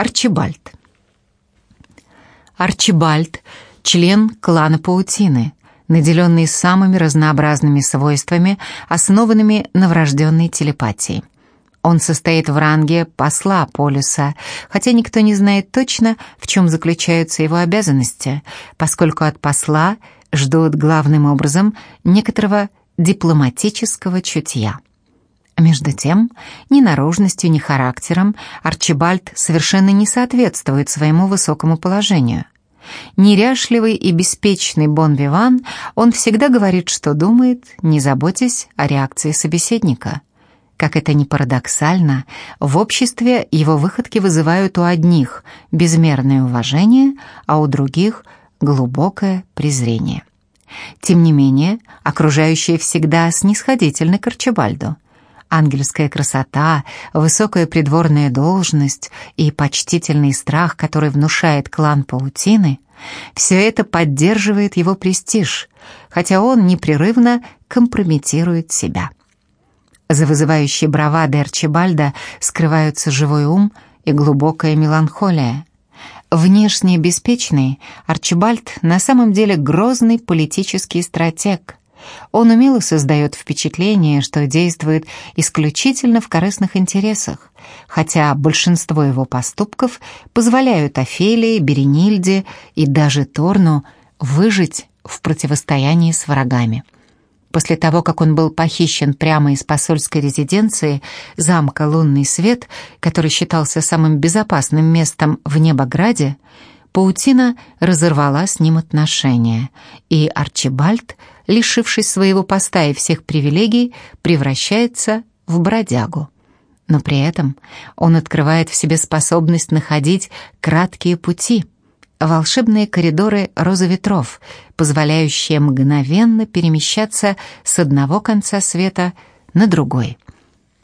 Арчибальд. Арчибальд – член клана Паутины, наделенный самыми разнообразными свойствами, основанными на врожденной телепатии. Он состоит в ранге посла полюса, хотя никто не знает точно, в чем заключаются его обязанности, поскольку от посла ждут главным образом некоторого дипломатического чутья. Между тем, ни наружностью, ни характером Арчибальд совершенно не соответствует своему высокому положению. Неряшливый и беспечный Бон-Виван, он всегда говорит, что думает, не заботясь о реакции собеседника. Как это ни парадоксально, в обществе его выходки вызывают у одних безмерное уважение, а у других — глубокое презрение. Тем не менее, окружающие всегда снисходительны к Арчибальду. Ангельская красота, высокая придворная должность и почтительный страх, который внушает клан паутины, все это поддерживает его престиж, хотя он непрерывно компрометирует себя. За вызывающей бравадой Арчибальда скрываются живой ум и глубокая меланхолия. Внешне беспечный, Арчибальд на самом деле грозный политический стратег – он умело создает впечатление, что действует исключительно в корыстных интересах, хотя большинство его поступков позволяют Офелии, Беренильде и даже Торну выжить в противостоянии с врагами. После того, как он был похищен прямо из посольской резиденции замка «Лунный свет», который считался самым безопасным местом в Небограде, паутина разорвала с ним отношения, и Арчибальд лишившись своего поста и всех привилегий, превращается в бродягу. Но при этом он открывает в себе способность находить краткие пути, волшебные коридоры розы ветров, позволяющие мгновенно перемещаться с одного конца света на другой –